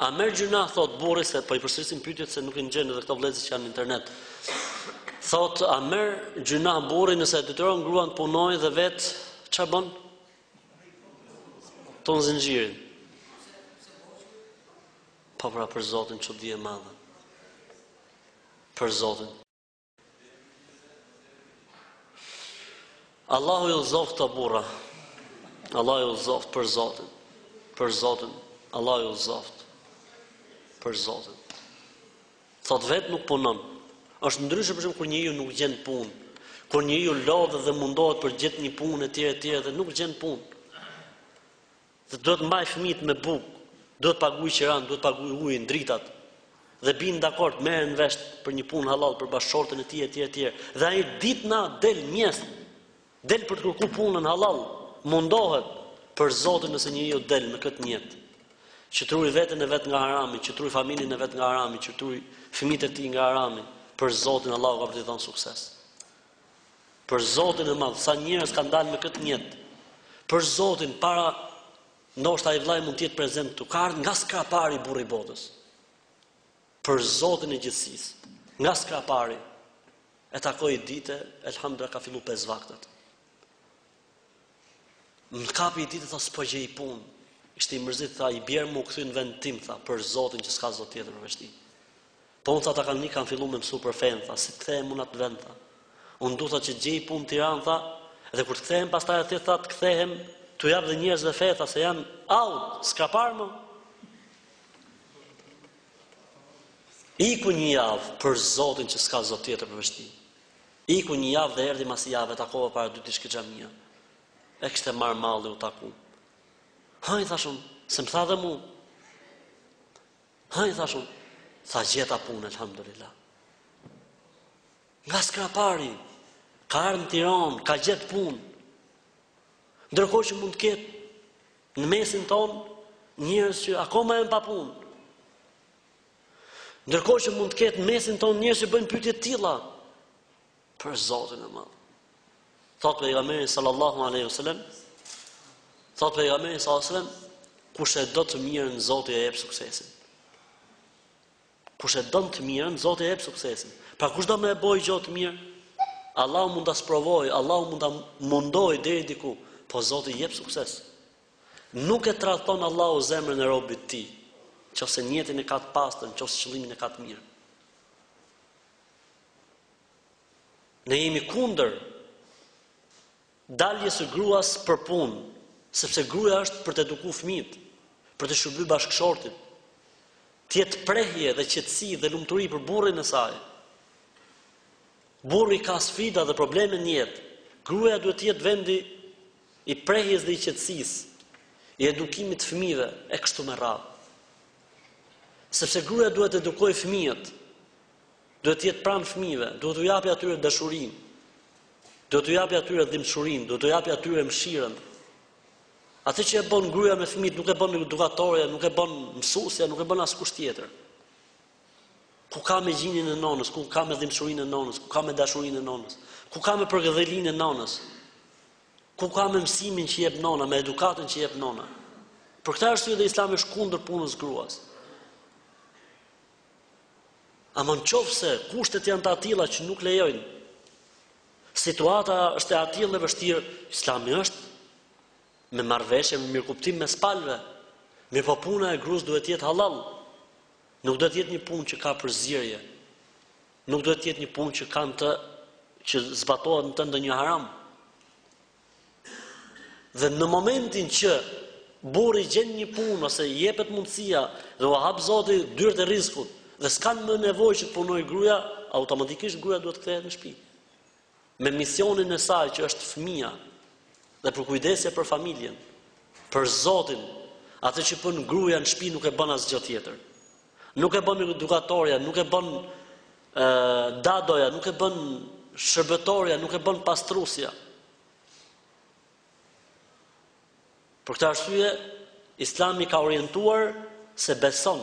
A merr gjynah thot burri se po i përsërisin pyetjet se nuk i dëgjojnë dhe këto vëllezër që janë në internet. Thot a merr gjynah burri nëse e detyron gruan të punojë dhe vet çar bën? Tund zinxhirin. Po pra për Zotin çudi e madhe. Për Zotin. Allahu i udhëzoft ata burra. Allahu i udhëzoft për Zotin. Për Zotin. Allahu i udhëzoft. Për Zotin. Thot vet nuk punon. Është ndryshe për shembull kur njeriu nuk gjen punë. Kur njeriu lodhet dhe mundohet për gjet një punë etj etj dhe nuk gjen punë. Dhe duhet të mbajë fëmijët me bukë, duhet të paguajë qiranë, duhet të paguajë ujin, dritat. Dhe bin dakord, merren vesh për një punë hallall për bashkëshorten e tij etj etj. Dhe ai ditë natë del në mjes. Del për të kërku punën hallall, mundohet për Zotin nëse njeriu del me këtë nijet. Që t'ruj veten e vet nga harami, që t'ruj familjen e vet nga harami, që t'ruj fëmijët e tij nga harami, për Zotin Allahu ka për t'i dhënë sukses. Për Zotin e madh, sa njerëz kanë dalë me këtë nijet. Për Zotin, para ndoshta ai vllai mund të jetë prezent këtu. Ka ardh nga Skrapari burri i botës. Për Zotin e gjithësisë, nga Skrapari e takoj një ditë, elhamdulillah ka fillu pesë vaktet. Më kapi një ditë tha s'po gjej punë. Ishte i mërzit tha i bje me u kthy në vend tim tha për Zotin që s'ka zot tjetër përveç tij. Po unë tha tek kam fillu me mësu për fenë, tha, si të kthehem unë në atë vend, tha. Unë du, tha, që të gjej punë në Tiranë, tha, dhe kur të kthehem pastaj atje, tha, të kthehem, t'u jap dhe njerëzve fe tha, se janë out, Skrapar më. Iku një javë për zotin që s'ka zot tjetër përveç tij. Iku një javë dhe erdhi mas një jave e takova para dy ditësh ke xhamia. E kishte marr malli dhe u taku. Hë i thashë unë, se më tha dhe mu. Hë i thashë unë, tha gjeta punë, alhamdulillah. Nga Skrapari, ka ardhë në Tiron, ka gjetë punë. Ndërkohë që mund të ketë në mesin tonë njerëz që akoma janë pa punë. Ndërkohë që mund të ketë në mesin tonë njerëz që bëjnë pyetje të tilla për Zotin e Madh. Thot pejgamberi sallallahu alaihi wasallam, thot pejgamberi sallallahu alaihi wasallam, kush e do të mirën Zoti ia jep suksesin. Kush e don të mirën Zoti ia jep suksesin. Pra kush do me e bo një gjë të mirë? Allahu mund ta sprovoj, Allahu mund ta mundoj deri diku, po Zoti i jep sukses. Nuk e tradhton Allahu zemrën e robit të Tij, qoftë se nijetin e ka të pastër, qoftë se qëllimin e ka të mirë. Ne jemi kundër daljes së gruas për punë, sepse gruaja është për të edukuar fëmijët, për të shërbyer bashkëshortit. Të jetë prehje dhe qetësi dhe lumturi për burrin e saj. Burri ka sfida dhe probleme në jetë. Gruaja duhet të jetë vendi i prehjes dhe i qetësisë, i edukimit të fëmijëve e kështu me radhë. Sepse gruaja duhet të edukojë fëmijët, duhet të jetë pranë fëmijëve, duhet t'u japë atyre dashurinë, duhet t'u japë atyre dhimbshurinë, duhet t'u japë atyre mëshirën. Atë që e bën gruaja me fëmijët nuk e bën edukatorja, nuk e bën mësuesja, nuk e bën askush tjetër. Ku ka me gjinin e nonës, ku ka me dhimshurinë e nonës, ku ka me dashurinë e nonës, ku ka me përgëdhelinë e nonës, ku ka me mësimin që jep nona, me edukatën që jep nona. Për këtë arsye dhe islami është kundër punës gruas. Ama në qoftë se kushtet janë të atilla që nuk lejojnë, situata është e atillë e vështirë, islami është me marrëveshje, me mirëkuptim, me spalve, mirëpo puna e gruas duhet të jetë hallall. Nuk duhet të jetë një punë që ka përzierje. Nuk duhet të jetë një punë që kanë të që zbatohet në të ndonjë haram. Dhe në momentin që burri gjen një punë ose i jepet mundësia dhe u hap Zoti dyert e rrizkut dhe s'kan më nevojë që të punojë gruaja, automatikisht gruaja duhet të kthehet në shtëpi. me misionin e saj që është fëmija dhe përkujdesja për familjen, për Zotin, atë që bën gruaja në shtëpi nuk e bën asgjë tjetër. Nuk e bën edukatorja, nuk e bën ë dadoja, nuk e bën shërbëtorja, nuk e bën pastruesja. Për këtë arsye, Islami ka orientuar se beson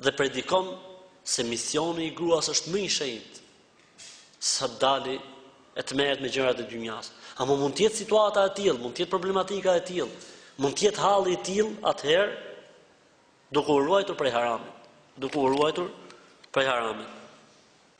dhe predikon se misioni i gruas është më i shenjtë se sa të dali e të merret me gjërat e dynjasë. Ama mund të jetë situata e tillë, mund të jetë problematika e tillë, mund të jetë halli i tillë atëherë duke u ruajtur prej haramit, duke u ruajtur prej haramit.